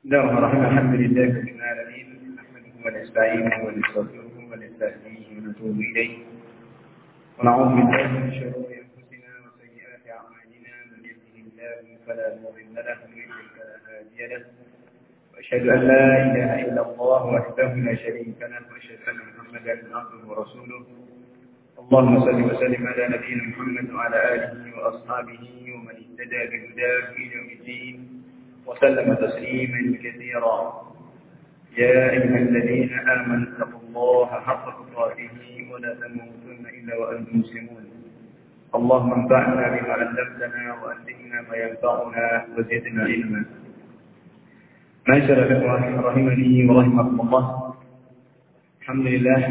بسم الله الرحمن الحمد لله رب العالمين نحمده ونستعينه ونستغفره ونستهديه ونتوب إليه. ونعوذ بالله من شرور أنفسنا وسيئات أعمالنا من يهده الله فلا مضل له ومن يضلل فلا هادي له. وأشهد أن لا إله إلا الله وحده لا شريك له وأشهد أن محمدا عبده ورسوله. اللهم صل وسلم على نبينا محمد وعلى آله وأصحابه ومن اهتدى بهداه إلى يوم الدين. وسلم تسليما كثيرا يا أيها الذين آمنوا اتقوا الله حق تقاته ولا تموتن إلا وأنتم مسلمون اللهم انفعنا بما علمتنا وألهمنا ما ينفعنا وزدنا علما معاشر الإخوة رحمني ورحمكم الله الحمد لله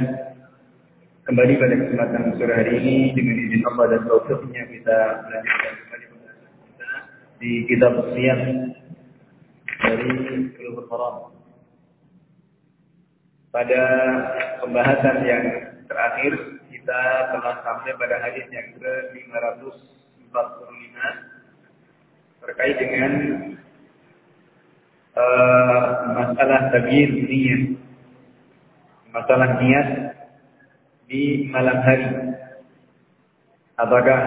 kembali pada kesempatan sore hari ini dengan izin Allah dan taufiknya kita melanjutkan kembali kita di kitab siang dari Bulughul Maram. Pada pembahasan yang terakhir kita telah sampai pada hadis yang ke-545 terkait dengan uh, masalah tabir niat. Masalah niat di malam hari. Apakah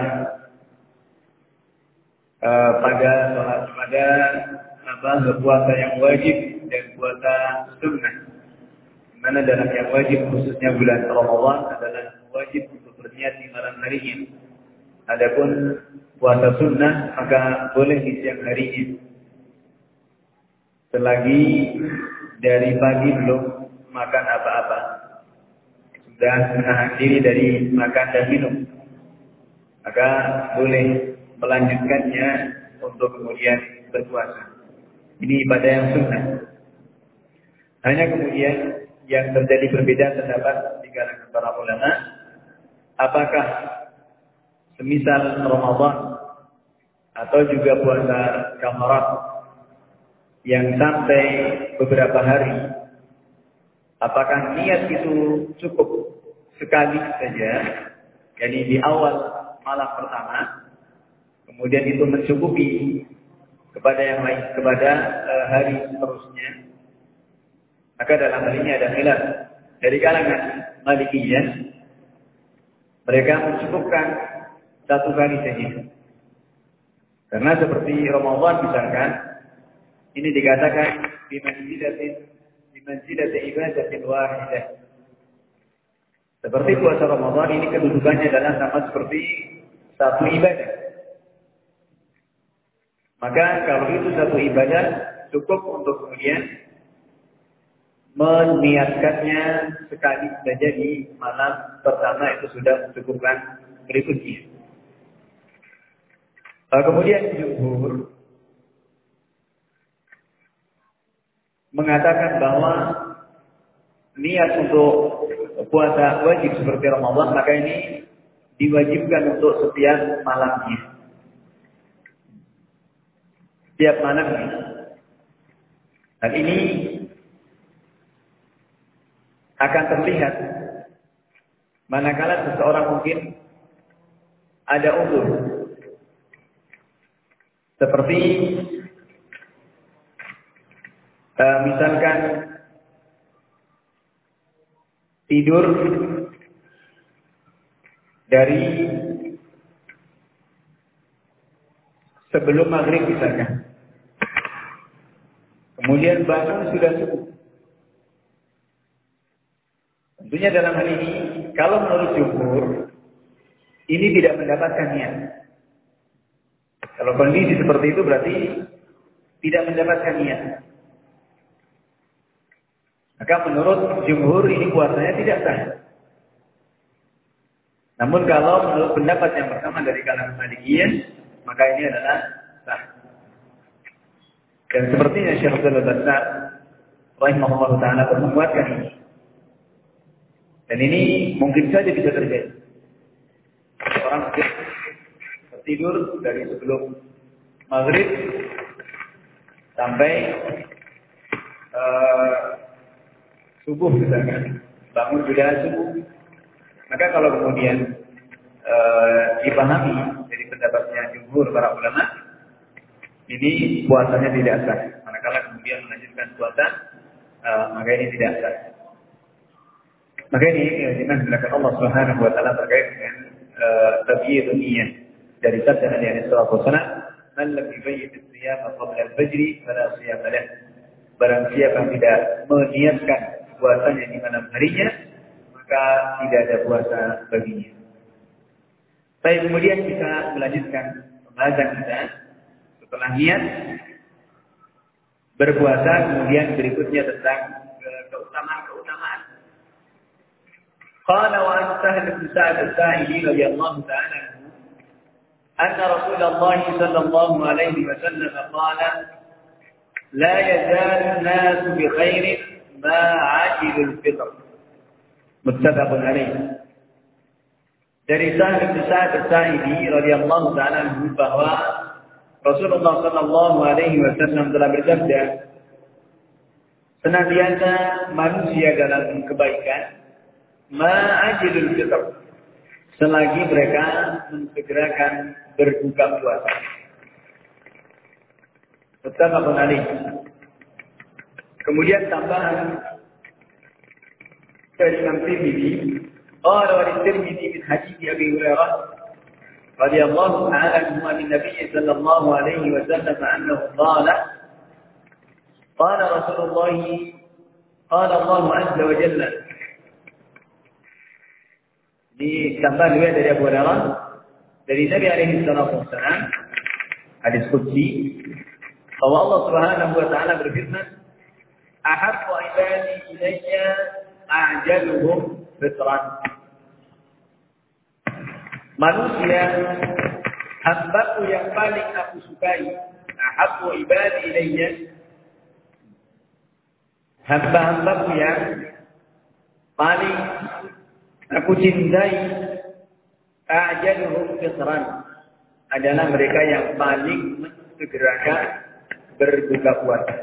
uh, pada pada apa puasa yang wajib dan puasa sunnah. Mana dalam yang wajib khususnya bulan Ramadan adalah wajib untuk berniat di malam harinya. Adapun puasa sunnah maka boleh di siang harinya. Selagi dari pagi belum makan apa-apa. Sudah menahan diri dari makan dan minum. Maka boleh melanjutkannya untuk kemudian berpuasa. Ini ibadah yang sunnah. Hanya kemudian yang terjadi perbedaan pendapat di kalangan para ulama, apakah semisal Ramadan atau juga puasa kamarat yang sampai beberapa hari, apakah niat itu cukup sekali saja, jadi di awal malam pertama, kemudian itu mencukupi kepada yang lain kepada uh, hari seterusnya. Maka dalam hal ini ada khilaf. Dari kalangan Malikiyah mereka mencukupkan satu kali saja. Karena seperti Ramadan misalkan ini dikatakan di manzilatin di manzilatin ibadatin wahidah seperti puasa Ramadan ini kedudukannya adalah sama seperti satu ibadah maka kalau itu satu ibadah cukup untuk kemudian meniatkannya sekali saja di malam pertama itu sudah mencukupkan berikutnya. Kemudian jumhur mengatakan bahwa niat untuk puasa wajib seperti Ramadan maka ini diwajibkan untuk setiap malamnya setiap malam. Dan ini akan terlihat manakala seseorang mungkin ada umur seperti uh, misalkan tidur dari sebelum maghrib misalkan. Kemudian bangun sudah subuh. Tentunya dalam hal ini, kalau menurut jumhur, ini tidak mendapatkan niat. Kalau kondisi seperti itu berarti tidak mendapatkan niat. Maka menurut jumhur ini puasanya tidak sah. Namun kalau menurut pendapat yang pertama dari kalangan Malikiyah, maka ini adalah sah. Dan sepertinya Syekh Abdul Bassar rahimahullah taala menguatkan ini. Dan ini mungkin saja bisa terjadi. Orang tertidur dari sebelum maghrib sampai uh, subuh misalkan. Bangun sudah subuh. Maka kalau kemudian uh, dipahami pendapatnya jumhur para ulama, ini puasanya tidak sah. Manakala kemudian melanjutkan puasa, uh, maka ini tidak sah. Maka ini yang dilakukan Allah Subhanahu wa taala terkait dengan uh, niyyah dari sabda Nabi alaihi wasallam, "Man lam yubayyit as-siyam qabla al-fajr fala siyam lahu." Barang siapa tidak meniatkan puasanya di malam harinya, maka tidak ada puasa baginya. Baik, kemudian kita melanjutkan pembahasan kita setelah niat berpuasa, kemudian berikutnya tentang keutamaan-keutamaan. Qala wa an Sahl bin Sa'd al-Sa'idi radhiyallahu ta'ala anhu أن رسول الله صلى الله عليه وسلم قال لا يزال الناس بخير ما عجل الفطر متفق عليه dari Sa'id bin al-Sa'idi radhiyallahu taala anhu bahwa Rasulullah sallallahu alaihi wasallam telah bersabda senantiasa manusia dalam kebaikan ma'ajilul fitr selagi mereka mensegerakan berbuka puasa. Muttafaqun alaih. Kemudian tambahan dari Imam Tirmidzi, qala wa Tirmidzi min hadis Abi Hurairah radhiyallahu ta'ala anhu an Nabi sallallahu alaihi wasallam annahu qala qala Rasulullah qala Allah azza wa jalla di tambahan riwayat dari Abu Hurairah dari Nabi alaihi salatu wasallam hadis qudsi bahwa Allah Subhanahu wa taala berfirman ahabbu ibadi ilayya a'jaluhum fitran manusia hambaku yang paling aku sukai ahabbu ibadi ilayya. Hamba-hambaku yang paling aku cintai a'jaluhum fitran adalah mereka yang paling mensegerakan berbuka puasa.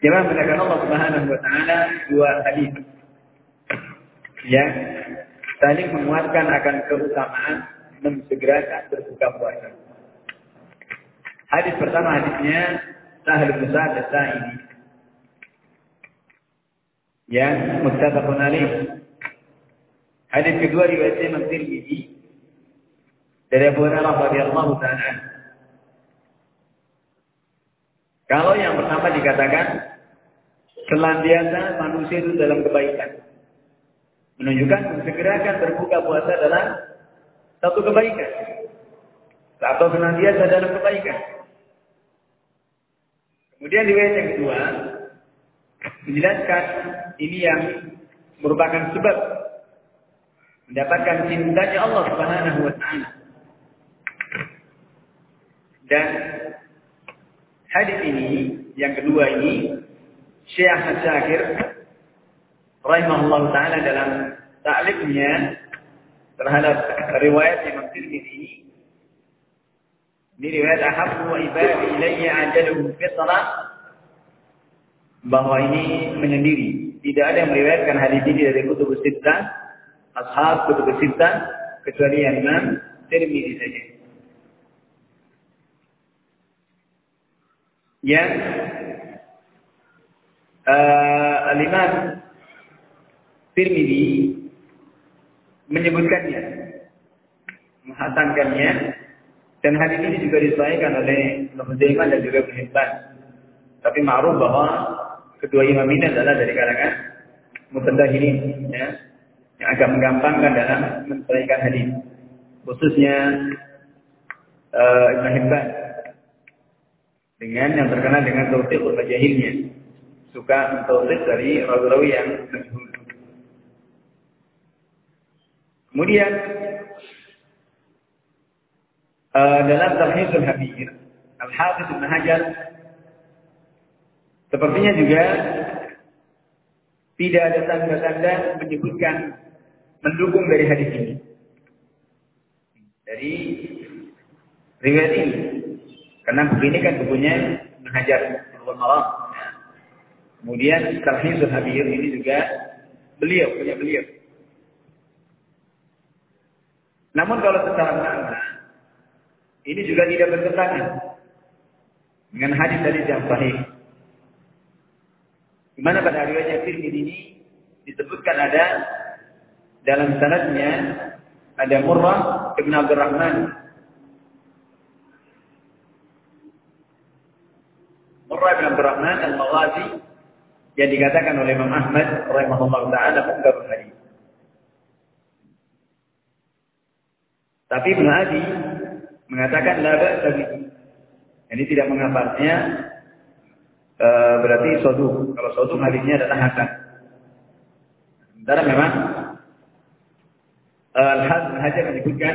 Jemaah mendengar Allah Subhanahu wa taala dua hadis. Yang saling menguatkan akan keutamaan mensegerakan berbuka puasa. Hadis pertama hadisnya Sahal bin Sa'ad As-Sa'idi yang muttafaqun alaih. Hadis kedua riwayat Imam Tirmidzi dari Abu Hurairah radhiyallahu taala Kalau yang pertama dikatakan selantiasa manusia itu dalam kebaikan. Menunjukkan segerakan berbuka puasa adalah satu kebaikan. Atau senantiasa dalam kebaikan. Kemudian riwayat yang kedua menjelaskan ini yang merupakan sebab mendapatkan cintanya Allah Subhanahu wa taala. Dan hadis ini yang kedua ini Syekh Syakir rahimahullah taala dalam ta'liqnya terhadap riwayat Imam Tirmidzi ini. Riwayat ahabbu ibadi ilayya ajaluhum fitra. Bahwa ini menyendiri. Tidak ada yang meriwayatkan hadis ini dari kutub sittah ashab kutub sittah kecuali yang Imam Tirmidzi saja. Yang uh, Al-Imam Tirmidzi menyebutkannya, menghasankannya, dan hadis ini juga disahihkan oleh Ibnu dan juga Ibnu Tapi ma'ruf bahwa kedua imam ini adalah dari kalangan mutazahirin, ya, yang agak menggampangkan dalam mensahihkan hadis, khususnya uh, Ibnu Hibban. Dengan yang terkenal dengan taufiq jahilnya suka taufiq dari rawi-rawi yang kemudian uh, dalam Tarhizul Habir Al-Hafiz Ibn Hajar sepertinya juga tidak ada tanda-tanda menyebutkan mendukung dari hadis ini dari riwayat ini karena begini kan bukunya menghajar Bulughul Maram. Kemudian Tarhizul Habir ini juga beliau, punya beliau. Namun kalau secara makna, ini juga tidak bertentangan dengan hadis-hadis yang sahih. Di mana pada riwayat Tirmidzi ini disebutkan ada dalam sanadnya ada Murrah Ibn Abdurrahman Murrah Ibn Abdurrahman Al-Maghazi yang dikatakan oleh Imam Ahmad rahimahullah taala mungkarul hadis. Tapi Ibn Adi mengatakan la ba'sa Ini tidak mengapasnya e, berarti sodu. Kalau sodu hadisnya adalah hasan. Sementara memang e, Al-Hazm Hajar menyebutkan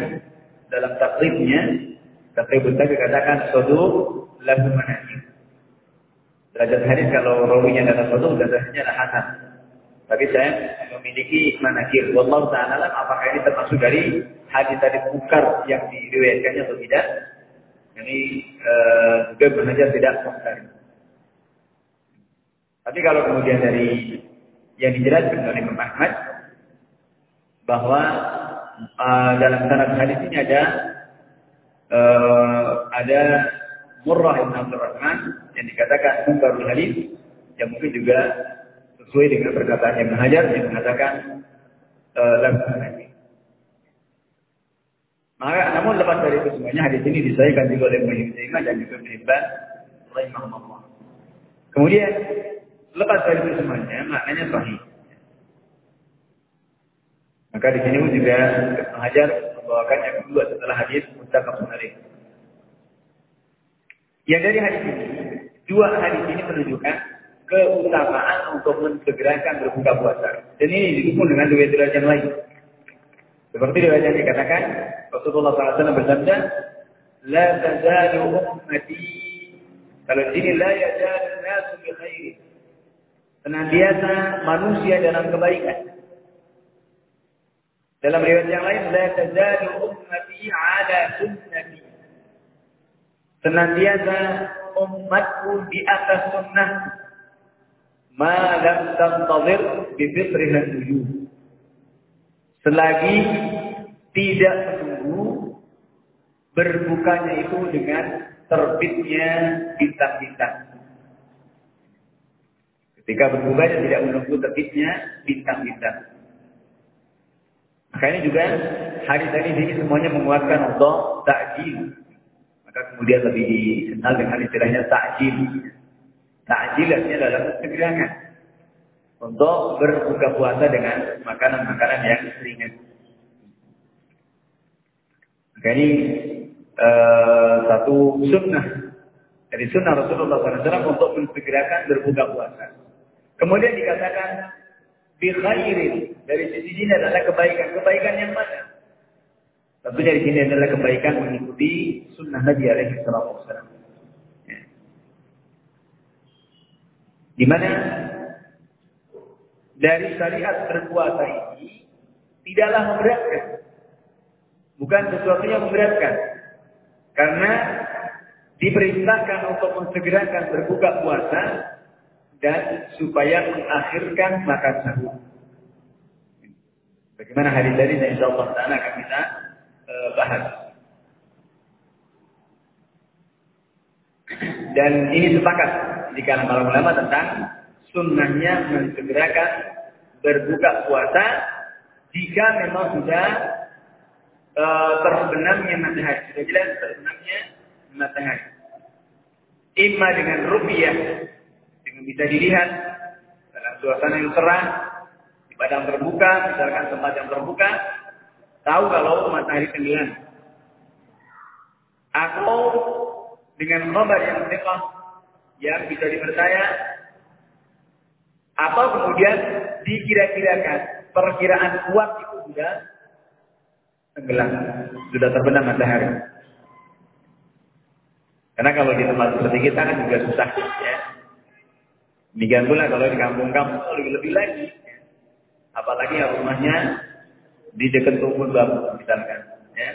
dalam takribnya takrib tadi katakan sodu lahu manasik. Derajat hadis kalau rawinya adalah sodu derajatnya adalah hasan. Tapi saya memiliki manakir. Wallahu ta'ala apakah ini termasuk dari hadis tadi bukar yang diriwayatkannya atau tidak? Ini uh, juga benar tidak mungkar. Tapi kalau kemudian dari yang dijelaskan oleh Imam Ahmad bahwa uh, dalam sanad hadis ini ada uh, ada Murrah bin Abdul Rahman yang dikatakan mungkarul hadis yang mungkin juga sesuai dengan perkataan Ibn Hajar yang mengatakan uh, maka namun lepas dari itu semuanya hadis ini disahkan juga oleh Ibnu dan juga Ibnu Hibban rahimahullah. Kemudian lepas dari itu semuanya maknanya sahih. Maka di sini juga Ibnu Hajar membawakan yang kedua setelah hadis muttafaqun alaih. Yang dari hadis ini, dua hadis ini menunjukkan keutamaan untuk mensegerakan berbuka puasa. Dan ini didukung dengan dua riwayat yang lain. Seperti riwayat yang dikatakan, Rasulullah SAW bersabda, La tazalu ummati. Kalau di sini, La yazalu nasu bi khairi. Senantiasa manusia dalam kebaikan. Dalam riwayat yang lain, La tazalu ummati ala sunnati. Senantiasa umatku di atas sunnah. Ma lam tantazir bi fitrihan tujuh. Selagi tidak menunggu berbukanya itu dengan terbitnya bintang-bintang. Ketika berbuka dia tidak menunggu terbitnya bintang-bintang. Maka ini juga hari tadi ini semuanya menguatkan untuk takjil. Maka kemudian lebih dikenal dengan istilahnya takjil. Takjil artinya adalah segerakan untuk berbuka puasa dengan makanan-makanan yang ringan. Maka ini uh, satu sunnah dari sunnah Rasulullah SAW untuk mensegerakan berbuka puasa. Kemudian dikatakan bi dari sisi ini adalah kebaikan. Kebaikan yang mana? Tentunya di sini adalah kebaikan mengikuti sunnah Nabi alaihi wasallam. Ya. Di mana dari syariat berpuasa ini tidaklah memberatkan. Bukan sesuatu yang memberatkan. Karena diperintahkan untuk mensegerakan berbuka puasa dan supaya mengakhirkan makan sahur. Bagaimana hari tadi dan insya Allah Taala akan kita uh, bahas. Dan ini sepakat di kalangan para ulama tentang sunnahnya mensegerakan berbuka puasa jika memang sudah uh, terbenamnya matahari. Sudah jelas terbenamnya matahari. Ima dengan rupiah, dengan bisa dilihat dalam suasana yang terang, di padang terbuka, misalkan tempat yang terbuka, tahu kalau matahari tenggelam. Atau dengan kabar yang tekah, yang bisa dipercaya, atau kemudian dikira-kirakan perkiraan kuat itu sudah tenggelam, sudah terbenam matahari. Karena kalau di tempat seperti kita kan juga susah ya. Demikian pula kalau di kampung-kampung lebih lebih lagi. Apalagi yang rumahnya di dekat tumpul bambu misalkan. Ya.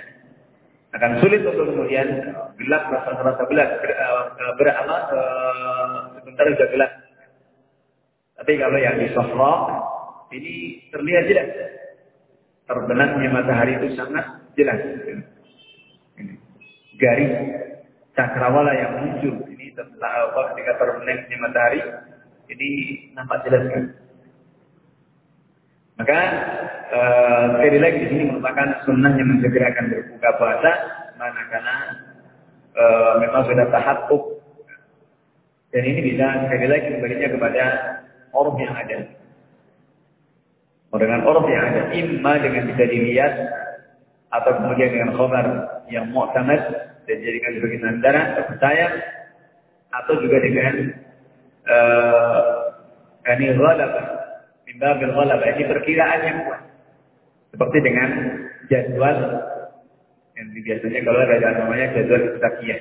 Akan sulit untuk kemudian gelap rasa-rasa gelap ber, uh, ber, uh, sebentar sudah gelap. Tapi kalau yang di Sofrok ini terlihat jelas terbenamnya matahari itu sangat jelas. Garis cakrawala yang muncul ini setelah ketika terbenamnya matahari, ini nampak jelas kan. Maka uh, sekali lagi di sini merupakan sunnah yang mensegerakan berbuka puasa, manakala uh, memang sudah tahapuk dan ini bisa sekali lagi kembalinya kepada orang yang ada. Dengan orang yang ada, imma dengan bisa dilihat atau kemudian dengan khabar yang mu'tamad dan jadikan sebagai sandaran terpercaya atau juga dengan uh, ini ghalabah mimbabil ghalabah ini perkiraan yang kuat. Seperti dengan jadwal yang biasanya kalau ada namanya jadwal istakiyah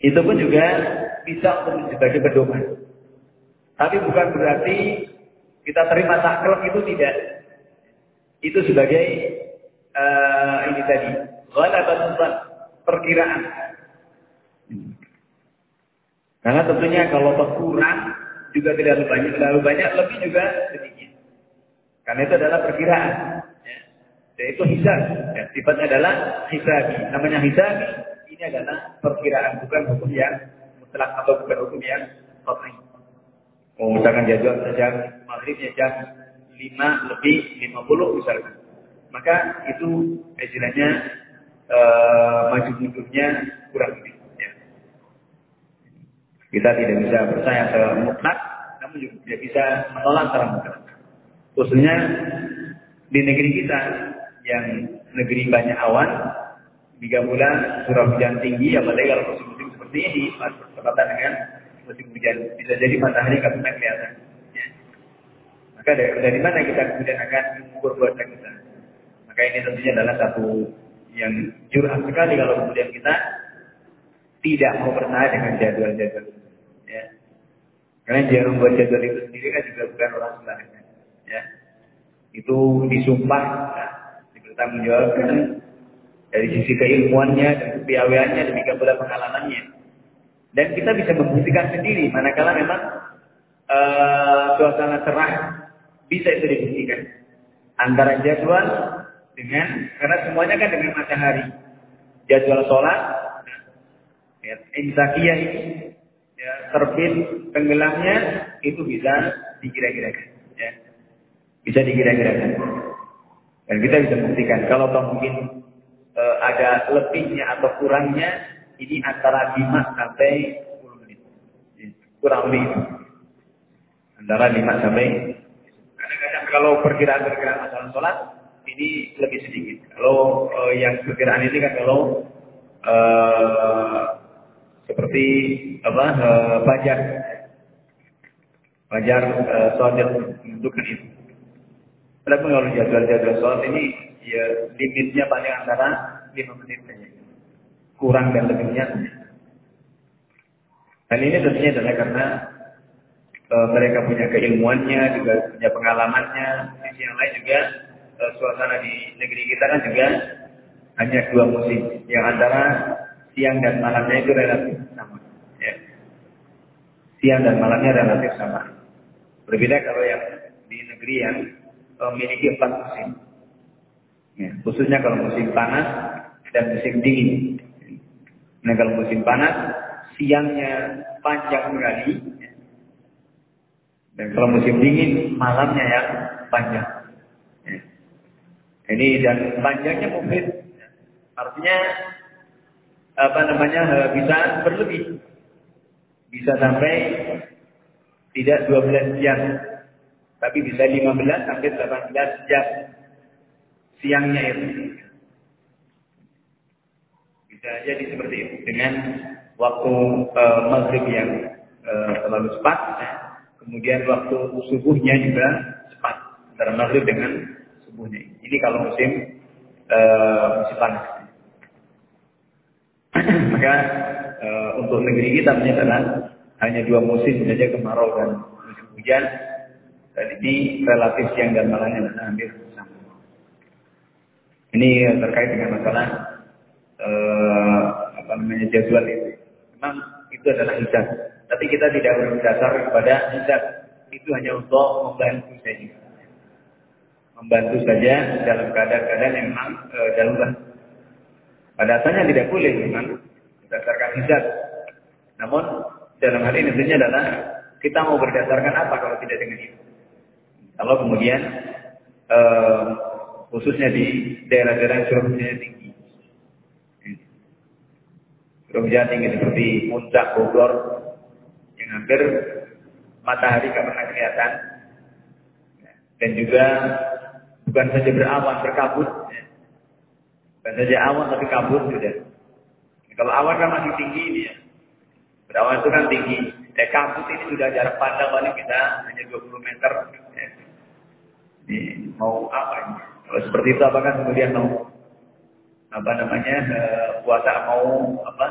itu pun juga bisa untuk sebagai pedoman tapi bukan berarti kita terima takluk itu tidak itu sebagai uh, ini tadi ghalabatun perkiraan karena tentunya kalau berkurang juga tidak terlalu banyak, terlalu banyak, lebih juga sedikit. Karena itu adalah perkiraan. Ya. Dan itu hisab. Ya. Sifatnya adalah hisabi. Namanya hisabi, ini adalah perkiraan, bukan hukum yang mutlak atau bukan hukum yang qat'i. Misalkan jadwal jam maghribnya jam 5 lebih 50 misalkan. Maka itu istilahnya uh, maju mundurnya kurang lebih. Kita tidak bisa percaya secara mutlak, namun juga tidak bisa menolak secara mutlak. Khususnya di negeri kita yang negeri banyak awan, tiga bulan curah hujan tinggi, apalagi kalau musim-musim seperti ini, bertepatan dengan musim hujan, bisa jadi matahari nggak pernah kelihatan. Ya. Maka dari, dari mana kita kemudian akan mengukur puasa kita? Maka ini tentunya adalah satu yang curhat sekali kalau kemudian kita tidak mau percaya dengan jadwal-jadwal ya. Karena dia membuat jadwal itu sendiri kan juga bukan orang sembarangan. Ya. Itu disumpah, nah, dipertanggungjawabkan dari sisi keilmuannya dan kepiawaiannya demikian pula pengalamannya. Dan kita bisa membuktikan sendiri manakala memang uh, suasana cerah bisa itu dibuktikan antara jadwal dengan karena semuanya kan dengan matahari. Jadwal sholat, ya, insakiyah ini ya, terbit tenggelamnya itu bisa dikira-kirakan. Ya. Bisa dikira-kirakan. Dan kita bisa buktikan kalau toh mungkin e, ada lebihnya atau kurangnya ini antara 5 sampai 10 menit. Kurang lebih. Antara 5 sampai kadang-kadang kalau perkiraan-perkiraan masalah sholat ini lebih sedikit. Kalau e, yang perkiraan ini kan kalau e, seperti apa uh, pajar pajar uh, sholat menentukan itu. Walaupun kalau jadwal-jadwal sholat ini ya limitnya paling antara lima menit saja. Kurang dan lebihnya. Dan ini tentunya adalah karena uh, mereka punya keilmuannya, juga punya pengalamannya. Sisi yang lain juga uh, suasana di negeri kita kan juga hanya dua musim. Yang antara siang dan malamnya itu relatif sama. Ya. Siang dan malamnya relatif sama. Berbeda kalau yang di negeri yang memiliki empat musim. Ya, khususnya kalau musim panas dan musim dingin. Nah kalau musim panas, siangnya panjang sekali. Dan kalau musim dingin, malamnya yang panjang. Ya. Ini dan panjangnya mungkin artinya apa namanya eh, bisa berlebih. Bisa sampai tidak 12 jam. Tapi bisa 15 sampai 18 jam. Siangnya itu. Bisa jadi seperti itu. Dengan waktu uh, maghrib yang uh, terlalu cepat. Kemudian waktu subuhnya juga cepat. Antara maghrib dengan subuhnya. Ini kalau musim uh, musim panas. Maka e, untuk negeri kita adalah hanya dua musim saja kemarau dan musim hujan. Dan ini relatif siang dan malamnya hampir sama. Ini terkait dengan masalah e, apa namanya jadwal itu. Memang itu adalah hisab. Tapi kita tidak berdasar kepada hisab. Itu hanya untuk membantu saja. Membantu saja dalam keadaan-keadaan yang memang e, darurat. Pada asalnya tidak boleh memang berdasarkan hisab. Namun dalam hal ini tentunya adalah kita mau berdasarkan apa kalau tidak dengan itu. Kalau kemudian eh, khususnya di daerah-daerah curah tinggi. Curah tinggi seperti puncak Bogor yang hampir matahari tidak pernah kelihatan. Dan juga bukan saja berawan berkabut. Bukan saja awan tapi kabut sudah. Kalau awan kan masih tinggi ini ya. Berawan itu kan tinggi. Eh kabut ini sudah jarak pandang paling kita hanya 20 meter. Ya. ini mau apa ini? Kalau seperti itu apakah kemudian mau apa namanya uh, puasa mau apa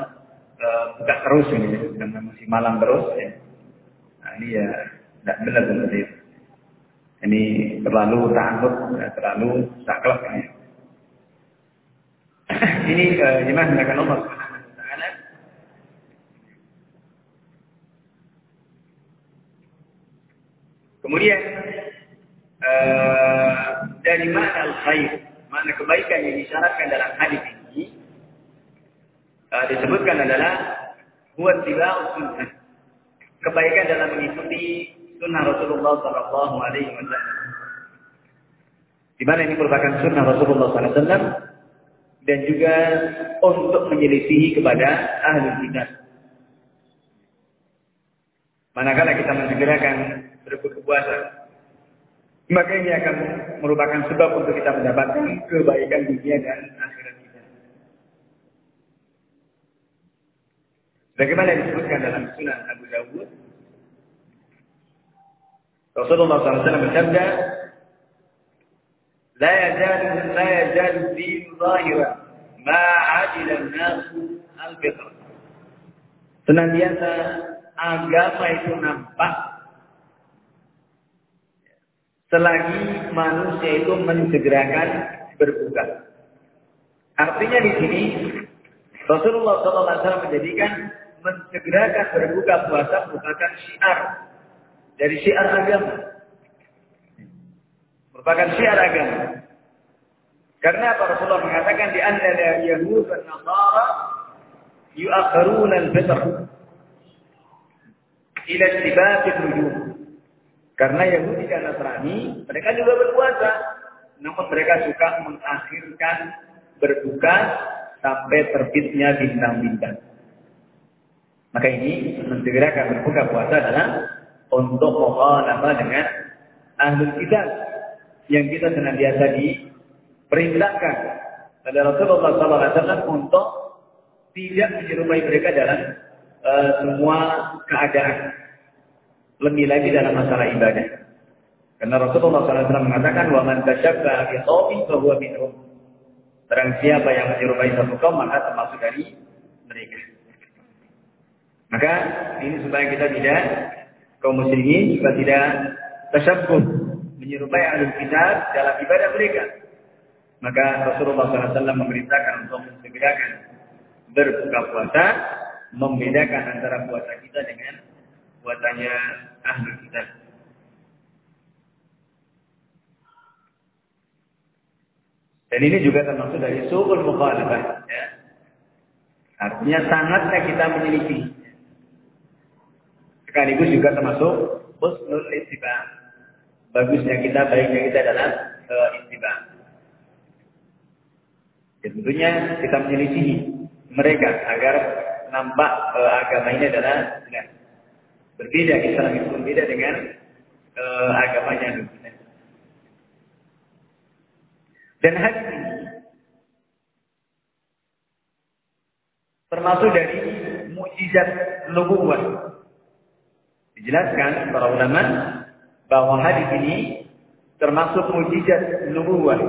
uh, buka terus ini karena masih malam terus ya. Nah, ini ya tidak benar seperti itu. Ini terlalu takut, ya, terlalu saklek ini. ini uh, jemaah wa taala? Kemudian uh, dari mana al-khair, mana kebaikan yang disyaratkan dalam hadis ini uh, disebutkan adalah buat tiba sunnah. Kebaikan dalam mengikuti sunnah Rasulullah Sallallahu Alaihi Wasallam. Di mana ini merupakan sunnah Rasulullah SAW dan juga untuk menyelisihi kepada ahli kita. Manakala kita mensegerakan berbuka puasa, maka ini akan merupakan sebab untuk kita mendapatkan kebaikan dunia dan akhirat kita. Bagaimana disebutkan dalam Sunan Abu Dawud Rasulullah SAW bersabda, لا يزال لا يزال الدين ظاهرا ما عجل الناس الفطر. Senantiasa agama itu nampak selagi manusia itu mensegerakan berbuka. Artinya di sini Rasulullah SAW menjadikan mensegerakan berbuka puasa merupakan syiar dari syiar agama. Merupakan syiar agama. Karena apa Rasulullah mengatakan di anna la yahud dan nasara yu'akhiruna al-fitr ila istibab nujum. Karena Yahudi dan Nasrani mereka juga berpuasa, namun mereka suka mengakhirkan berbuka sampai terbitnya bintang-bintang. Maka ini mensegerakan berbuka puasa adalah untuk mukhalafah dengan ahli kitab yang kita senantiasa diperintahkan oleh Rasulullah SAW untuk tidak menyerupai mereka dalam uh, semua keadaan. Lebih lagi dalam masalah ibadah. Karena Rasulullah SAW mengatakan, "Wa man tashabbaha bi qaumin fa huwa minhum." Barang siapa yang menyerupai satu kaum maka termasuk dari mereka. Maka ini supaya kita tidak kaum muslimin juga tidak tersebut menyerupai ahli kitab dalam ibadah mereka. Maka Rasulullah SAW memerintahkan untuk membedakan berbuka puasa, membedakan antara puasa kita dengan puasanya ahli kitab. Dan ini juga termasuk dari suul mukhalafah. Ya. Artinya sangatnya kita menyelidiki Sekaligus juga termasuk husnul istiba. Bagusnya kita, baiknya kita dalam uh, istiba. Ya, tentunya kita menyelisihi mereka agar nampak uh, agama ini adalah benar. Berbeda, Islam itu berbeda dengan uh, agamanya. Dan hadis ini termasuk dari mujizat nubuwah Dijelaskan para ulama bahwa hadis ini termasuk mujizat nubuwah.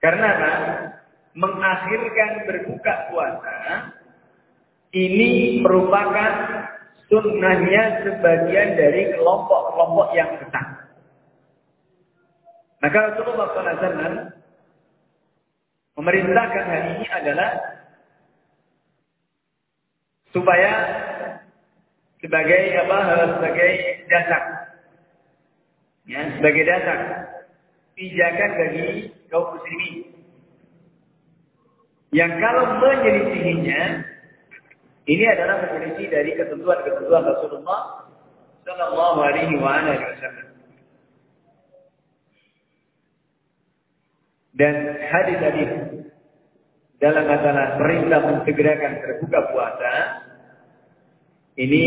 Karena? Mengakhirkan berbuka puasa ini merupakan sunnahnya sebagian dari kelompok-kelompok yang besar. Maka Rasulullah SAW memerintahkan hal ini adalah supaya sebagai apa sebagai dasar. Ya sebagai dasar. Pijakan bagi kaum muslimin. Yang kalau menyelisihinya Ini adalah definisi dari ketentuan-ketentuan Rasulullah Sallallahu Alaihi Wasallam. Dan hadis-hadis dalam masalah perintah mensegerakan terbuka puasa ini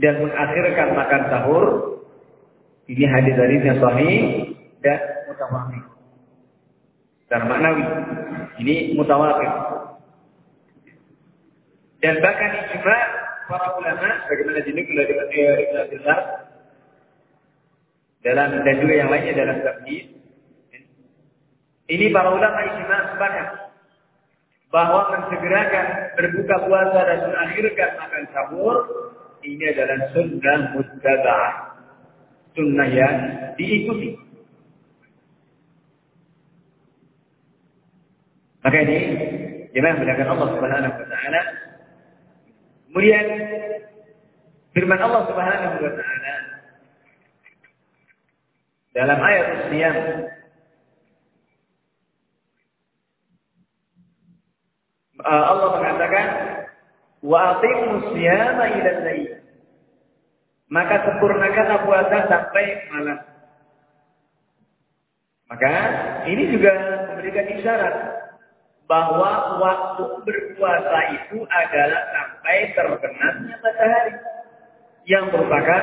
dan mengakhirkan makan sahur ini hadis-hadisnya sahih dan mutawatir. Secara maknawi ini mutawatir. Dan bahkan ijma para ulama bagaimana dinukil dari Ibn Abdullah dalam dan juga yang lainnya dalam tafsir ini para ulama ijma sepakat bahwa mensegerakan berbuka puasa dan mengakhirkan makan sahur ini adalah sunnah muttaba'ah. Sunnah yang diikuti. Maka ini jemaah menggunakan Allah Subhanahu wa taala. Kemudian firman Allah Subhanahu wa taala dalam ayat Siyam uh, Allah mengatakan wa aqimus siyama ila lail. Maka sempurnakanlah puasa sampai malam. Maka ini juga memberikan isyarat bahwa waktu berpuasa itu adalah sampai terbenamnya matahari yang merupakan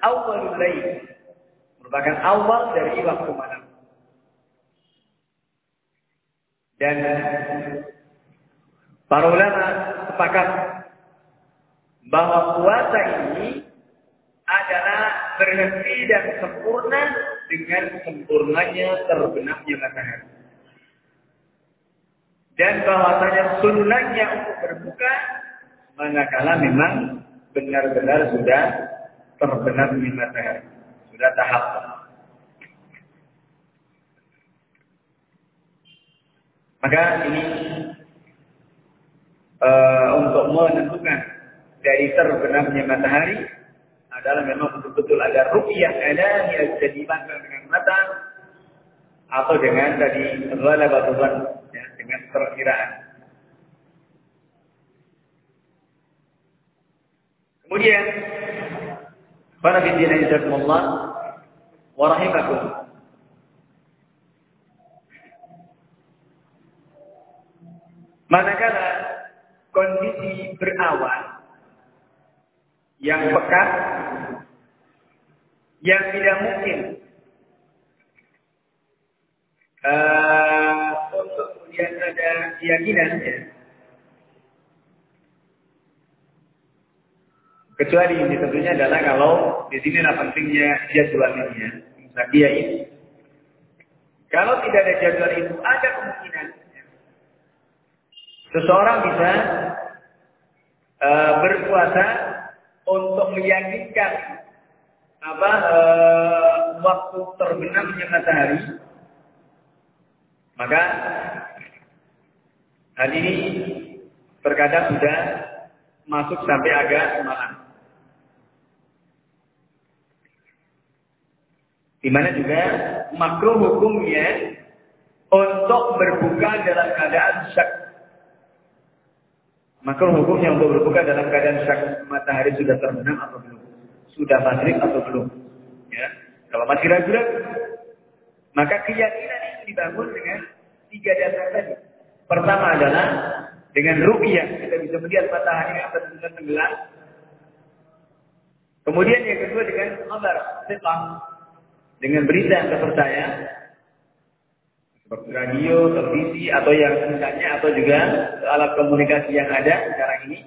awal lail merupakan awal dari waktu malam. Dan Para ulama sepakat bahwa puasa ini adalah berhenti dan sempurna dengan sempurnanya terbenamnya matahari. Dan bahwasanya sunnahnya untuk berbuka manakala memang benar-benar sudah terbenamnya matahari, sudah tahap. Maka ini uh, untuk menentukan dari terbenamnya matahari adalah memang betul-betul ada rupiah ada yang bisa dengan mata atau dengan tadi batu ya, dengan perkiraan. Kemudian para bidina Allah wa rahimakum. Manakala kondisi berawan yang pekat yang tidak mungkin uh, kemudian ada keyakinan ya. Kecuali ini tentunya adalah kalau di sini pentingnya jadwal ini ya, dia ini. Kalau tidak ada jadwal itu, ada kemungkinan Seseorang bisa uh, berpuasa untuk meyakinkan apa uh, waktu terbenamnya matahari. Maka hal ini terkadang sudah masuk sampai agak malam. Di mana juga makruh hukumnya untuk berbuka dalam keadaan syak maka hukumnya untuk berbuka dalam keadaan syak matahari sudah terbenam atau belum. Sudah maghrib atau belum. Ya. Kalau masih ragu-ragu, maka keyakinan itu dibangun dengan tiga dasar tadi. Pertama adalah dengan rupiah kita bisa melihat matahari yang benar tenggelam. Kemudian yang kedua dengan kabar, dengan berita yang terpercaya seperti radio, televisi, atau yang semisalnya, atau juga alat komunikasi yang ada sekarang ini.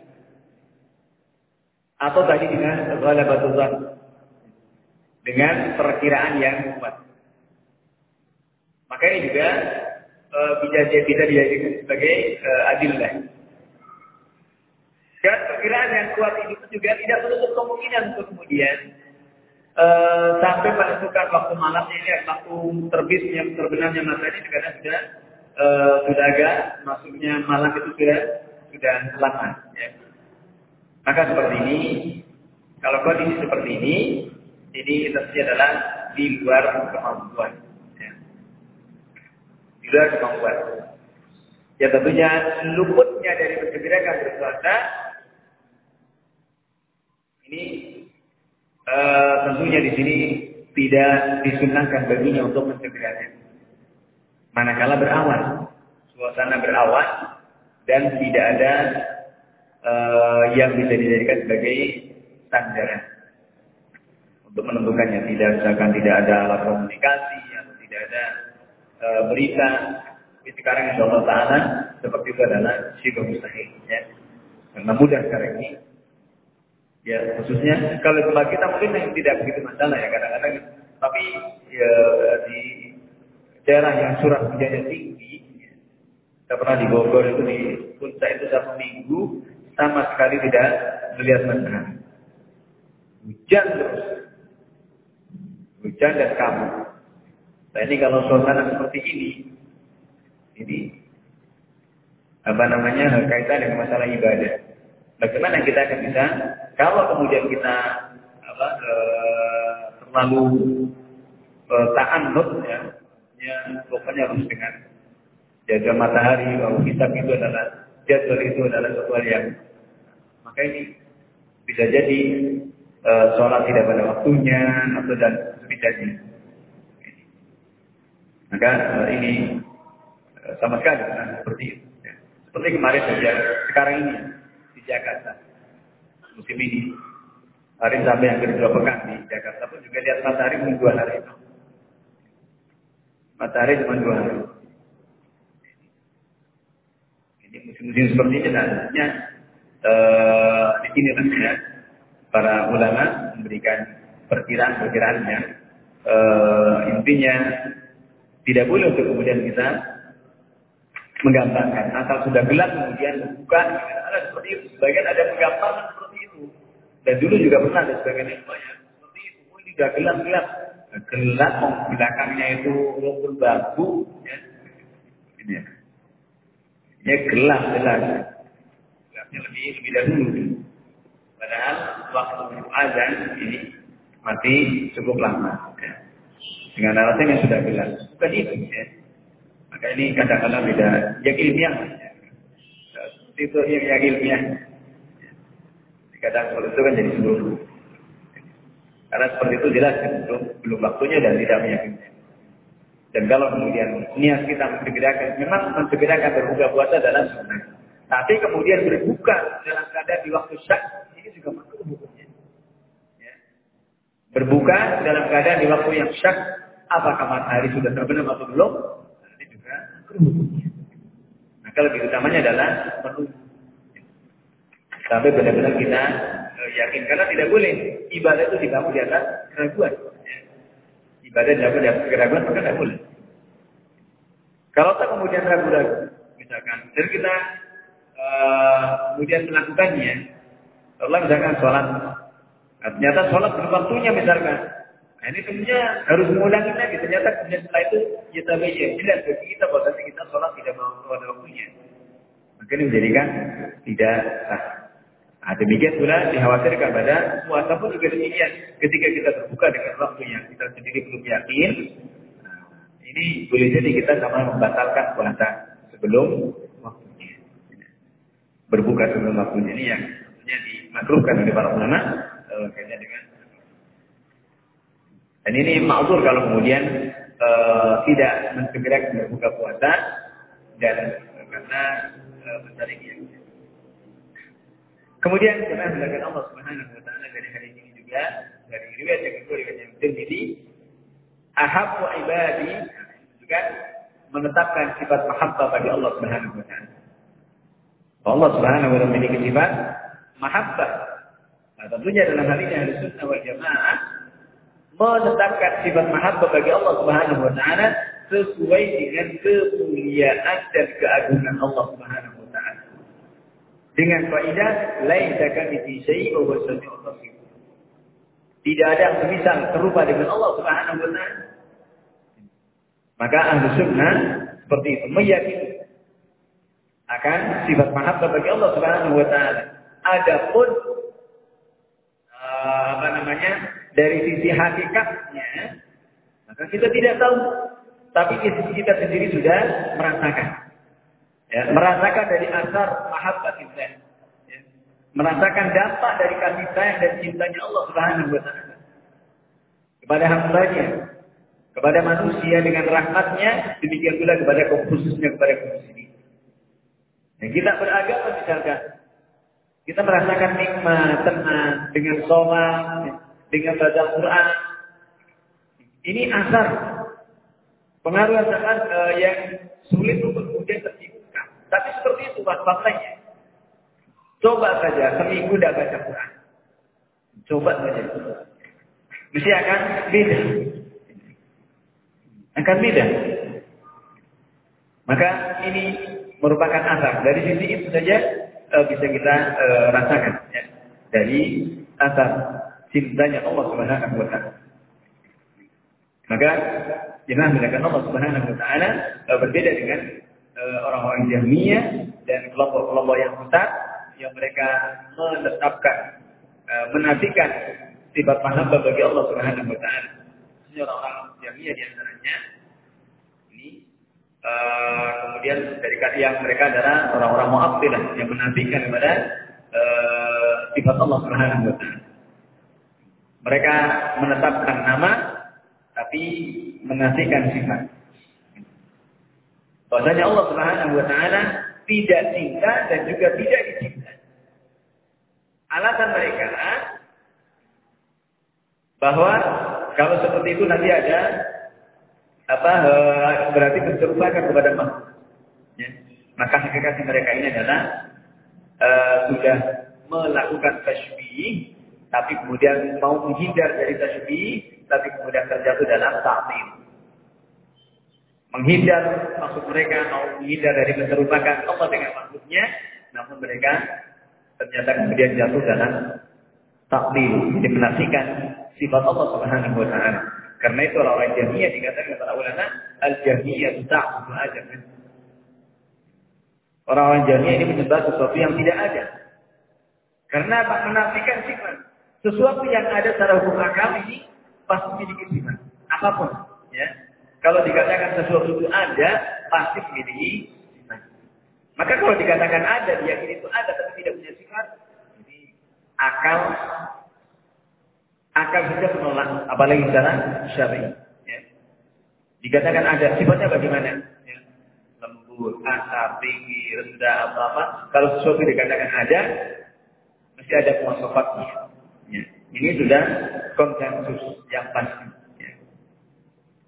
Atau tadi dengan ghalabatullah. Dengan perkiraan yang kuat. Maka ini juga e, bisa bisa dijadikan sebagai e, adillah. Dan perkiraan yang kuat ini juga tidak menutup kemungkinan untuk kemudian Eh, sampai menentukan waktu malamnya ini waktu terbitnya terbenamnya matahari karena sudah uh, sudah agak masuknya malam itu sudah sudah lama ya. Maka seperti ini kalau kondisi seperti ini ini tentunya adalah di luar kemampuan juga kemampuan. Ya tentunya luputnya dari bergembirakan berpuasa ini e, tentunya di sini tidak disunahkan baginya untuk mencegahnya. Manakala berawan, suasana berawan dan tidak ada e, yang bisa dijadikan sebagai tanda untuk menentukannya. Tidak misalkan tidak ada alat komunikasi, uh, berita. Tapi sekarang insya Allah Taala seperti itu adalah syibah mustahil. Ya. Karena mudah sekarang ini. Ya khususnya kalau tempat kita mungkin yang tidak begitu masalah ya kadang-kadang. Tapi ya, di daerah yang curah hujannya tinggi, saya pernah di Bogor itu di puncak itu satu minggu sama sekali tidak melihat matahari. Hujan terus. Hujan dan kabut. Nah ini kalau suasana seperti ini, ini apa namanya kaitan dengan masalah ibadah. Bagaimana kita akan bisa kalau kemudian kita apa e, terlalu e, ya, ya pokoknya harus dengan jaga matahari kalau kitab itu adalah jadwal itu adalah sesuatu yang maka ini bisa jadi e, sholat tidak pada waktunya atau dan sebagainya. Maka e, ini e, sama sekali nah, seperti itu. Ya. Seperti kemarin saja, sekarang ini di Jakarta musim ini hari sampai yang kedua pekan di Jakarta pun juga lihat matahari dua hari itu. Matahari cuma dua hari. Ini musim-musim seperti ini nantinya uh, di sini ya para ulama memberikan perkiraan-perkiraannya. Uh, intinya tidak boleh untuk kemudian kita menggambarkan. Asal sudah gelap kemudian membuka, ada seperti itu. Sebagian ada menggambarkan seperti itu. Dan dulu juga pernah ada sebagian yang banyak seperti itu. Oh, ini sudah gelap-gelap. Gelap, belakangnya itu rumput bambu. Ya. Ini ya. Gelap jelas. Gelapnya lebih lebih dahulu. Padahal waktu azan ini mati cukup lama. Dengan alasan yang sudah gelap. Bukan itu. Ya. Maka ini kadang-kadang beda. Yang ilmiah. Ya. Seperti itu yang, yang ilmiah. Kadang seperti itu kan jadi seluruh. Karena seperti itu jelas kan, belum, belum waktunya dan tidak meyakinkan. Dan kalau kemudian niat kita mensegerakan, memang mensegerakan berbuka puasa adalah sunnah. Tapi kemudian berbuka dalam keadaan di waktu syak, ini juga makruh hukumnya. Ya. Berbuka dalam keadaan di waktu yang syak, apakah matahari sudah terbenam atau belum? Ini juga. Nah, kalau lebih utamanya adalah menunggu. Sampai benar-benar kita uh, yakin. Karena tidak boleh ibadah itu dibangun di atas keraguan. Ya ibadah dapat dapat keraguan maka tidak boleh. Kalau tak kemudian ragu-ragu, misalkan, dan kita uh, kemudian melakukannya, Allah misalkan sholat, nah, ternyata sholat belum waktunya misalkan, nah ini tentunya harus mengulangi lagi. Ternyata kemudian setelah itu kita baca jelas bagi kita bahwa kita sholat tidak mau pada waktunya. Maka ini menjadikan tidak sah. Nah, demikian pula dikhawatirkan pada puasa pun juga demikian. Ketika kita terbuka dengan waktu yang kita sendiri belum yakin, nah, ini boleh jadi kita sama membatalkan puasa sebelum waktunya. Berbuka sebelum waktunya ini yang tentunya dimakruhkan oleh para ulama uh, kaitannya dengan dan ini ma'zur kalau kemudian uh, tidak mensegerakan berbuka puasa dan karena uh, mencari keyakinan. Kemudian karena belajar Allah Subhanahu wa taala dari hari ini juga dari riwayat yang kedua riwayat yang Tirmidzi ahabbu ibadi juga menetapkan sifat mahabbah bagi Allah Subhanahu wa taala. Allah Subhanahu wa taala memiliki sifat mahabbah. Nah, tentunya dalam hal ini harus sunnah wal jamaah menetapkan sifat mahabbah bagi Allah Subhanahu wa taala sesuai dengan kemuliaan dan keagungan Allah Subhanahu wa taala. Dengan kaidah laisa kamitsli syai' wa huwa. Tidak ada yang semisal serupa dengan Allah Subhanahu wa taala. Maka ahlu sunnah seperti itu meyakini akan sifat mahabbah bagi Allah Subhanahu wa taala. Adapun uh, apa namanya? Dari sisi hakikatnya maka kita tidak tahu tapi kita sendiri sudah merasakan. Ya, merasakan dari asar mahabbatillah. Ya. Merasakan dampak dari kasih sayang dan cintanya Allah Subhanahu wa taala. kepada hambanya, kepada manusia dengan rahmatnya, demikian pula kepada khususnya kepada kaum muslimin. Dan kita beragama misalkan, kita merasakan nikmat, tenang, dengan sholat, dengan baca Quran. Ini asar pengaruh asalkan uh, yang sulit untuk kemudian tercipta. Tapi seperti itu faktanya. Coba saja seminggu tidak baca Quran. Coba saja. Mesti akan beda. Akan beda. Maka ini merupakan asar. Dari sisi itu saja uh, bisa kita uh, rasakan. Ya. Dari asar cintanya Allah Subhanahu wa taala. Maka jangan menggunakan Allah Subhanahu wa taala uh, berbeda dengan orang-orang Jahmiyah dan kelompok-kelompok yang besar yang mereka menetapkan menafikan sifat mahabbah bagi Allah Subhanahu wa taala. Orang-orang Jahmiyah di antaranya ini uh, kemudian dari yang mereka adalah orang-orang Mu'abtilah yang menafikan kepada sifat Allah Subhanahu wa taala. Mereka menetapkan nama tapi menafikan sifat. Bahasanya Allah Subhanahu wa taala tidak cinta dan juga tidak dicinta. Alasan mereka bahwa kalau seperti itu nanti ada apa eh, berarti berserupakan kepada makhluk. Ya. Maka hakikat mereka ini adalah uh, sudah melakukan tasbih, tapi kemudian mau menghindar dari tasbih, tapi kemudian terjatuh dalam ta'til. Menghindar maksud mereka mau menghindar dari menyerupakan Allah dengan makhluknya, namun mereka ternyata kemudian jatuh dalam takdir, jadi menafikan sifat Allah Subhanahu wa taala. Karena itu orang-orang Jahmiyah dikatakan para ulama al-Jahmiyah aja kan. Orang-orang Jahmiyah ini menyembah sesuatu yang tidak ada. Karena? Menafikan sifat. Sesuatu yang ada secara hukum akal ini pasti memiliki sifat. Apa pun, ya. Kalau dikatakan sesuatu itu ada, pasti memiliki sifat. Maka kalau dikatakan ada, diyakini itu ada tapi tidak punya sifat, jadi akal akan saja menolak, apalagi secara syar'i. Ya. Dikatakan ada sifatnya bagaimana? Ya. Lembut, asar, tinggi, rendah, apa apa. Kalau sesuatu dikatakan ada, mesti ada muasafatnya. Ya. Ini sudah konsensus yang pasti. Ya.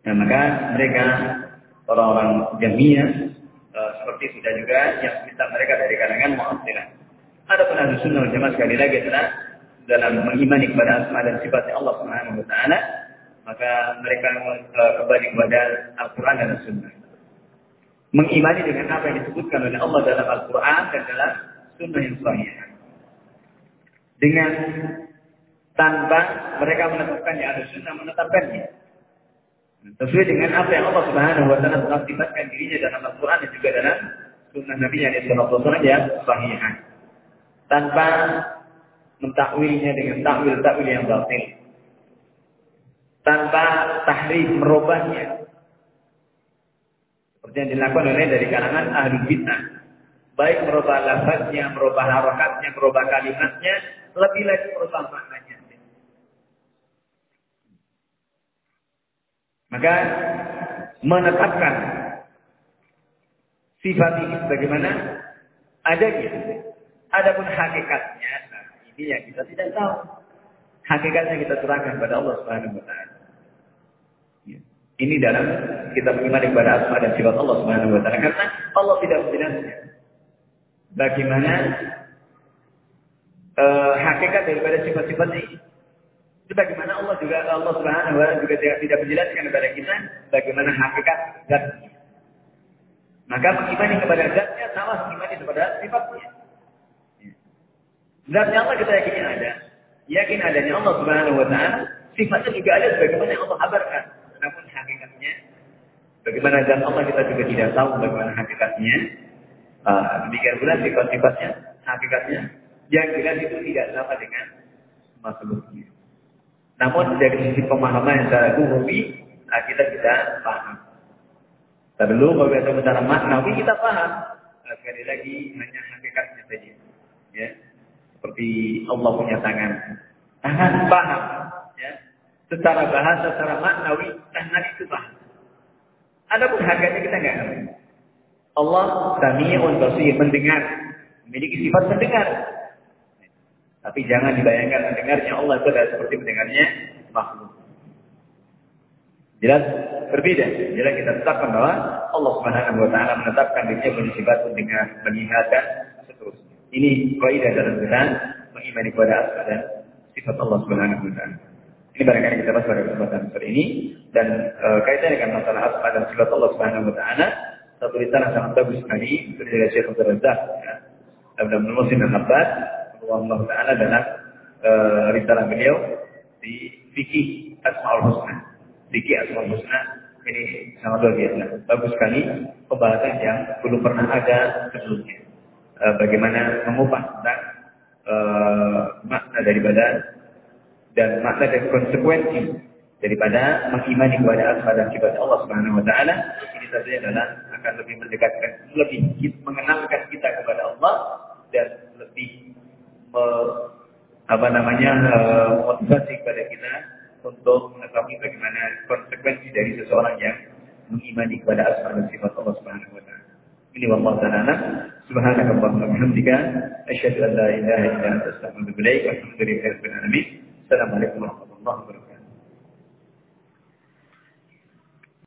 Nah, maka mereka orang-orang jamiah uh, seperti sudah juga yang kita mereka dari kalangan mu'attilah. Ada pun ahli sunnah jamaah sekali lagi adalah dalam mengimani kepada asma dan sifatnya Allah taala, maka mereka uh, kembali kepada Al-Qur'an dan As-Sunnah. Mengimani dengan apa yang disebutkan oleh Allah dalam Al-Qur'an dan dalam sunnah yang sahih. Dengan tanpa mereka menetapkannya, ada sunnah menetapkannya. Sesuai dengan apa yang Allah Subhanahu wa taala telah sifatkan dirinya dalam Al-Qur'an dan juga dalam sunnah Nabi yang sallallahu yang sahih. Tanpa mentakwilnya dengan takwil-takwil yang batil. Tanpa tahrif merubahnya. Seperti yang dilakukan oleh dari kalangan ahli bid'ah. Baik merubah lafaznya, merubah harakatnya, merubah kalimatnya, lebih lagi merubah maknanya. Maka menetapkan sifat ini sebagaimana adanya. Adapun hakikatnya ini yang kita tidak tahu. Hakikatnya kita serahkan kepada Allah Subhanahu wa. Ya. Ini dalam kita mengimani kepada asma dan sifat Allah Subhanahu wa taala karena Allah tidak menjelaskan bagaimana uh, hakikat daripada sifat-sifat ini. Itu bagaimana Allah juga Allah Subhanahu wa juga tidak menjelaskan kepada kita bagaimana hakikat zatnya. Maka mengimani kepada zatnya sama mengimani kepada sifatnya. Zatnya Allah kita yakin ada. Yakin adanya Allah Subhanahu wa taala, sifatnya juga ada sebagaimana yang Allah kabarkan. Namun hakikatnya bagaimana zat Allah kita juga tidak tahu bagaimana hakikatnya. Uh, demikian pula sifat-sifatnya, hakikatnya yang jelas itu tidak sama dengan makhluknya. Namun dari sisi pemahaman yang secara umumi, nah, kita tidak paham. Dulu kalau kita secara maknawi kita paham. Nah, sekali lagi hanya hakikatnya saja. Ya. Seperti Allah punya tangan. Tangan paham. Ya. Secara bahasa, secara maknawi, tangan itu bahasa. Adapun harganya kita nggak ngerti. Allah sami'un basir, mendengar. Memiliki sifat mendengar. Tapi jangan dibayangkan mendengarnya Allah itu adalah seperti mendengarnya makhluk. Jelas berbeda. Jelas kita tetapkan bahwa Allah Subhanahu wa taala menetapkan dirinya punya sifat mendengar, melihat dan seterusnya. Ini kaidah dalam kita mengimani kepada asma dan sifat Allah Subhanahu wa taala. Ini barangkali kita bahas pada kesempatan kali ini dan e, kaitannya dengan masalah asma dan sifat Allah Subhanahu wa taala satu risalah sangat bagus sekali dari Syekh Abdul Razak ya. Dalam Muslim dan Abbas Allah taala dalam e, risalah beliau di fikih Asmaul Husna. Fikih Asmaul Husna ini sangat luar biasa. Bagus sekali pembahasan yang belum pernah ada sebelumnya. E, bagaimana mengupas tentang e, makna daripada dan makna dan konsekuensi daripada mengimani kepada dan sifat Allah Subhanahu wa taala ini tentunya adalah akan lebih mendekatkan lebih mengenalkan kita kepada Allah dan apa namanya motivasi kepada kita untuk mengetahui bagaimana konsekuensi dari seseorang yang mengimani kepada asma dan sifat Allah Subhanahu wa taala. Ini wallahu taala subhanakallahumma wa bihamdika asyhadu an la ilaha illa anta astaghfiruka wa atubu ilaik. Assalamualaikum warahmatullahi wabarakatuh.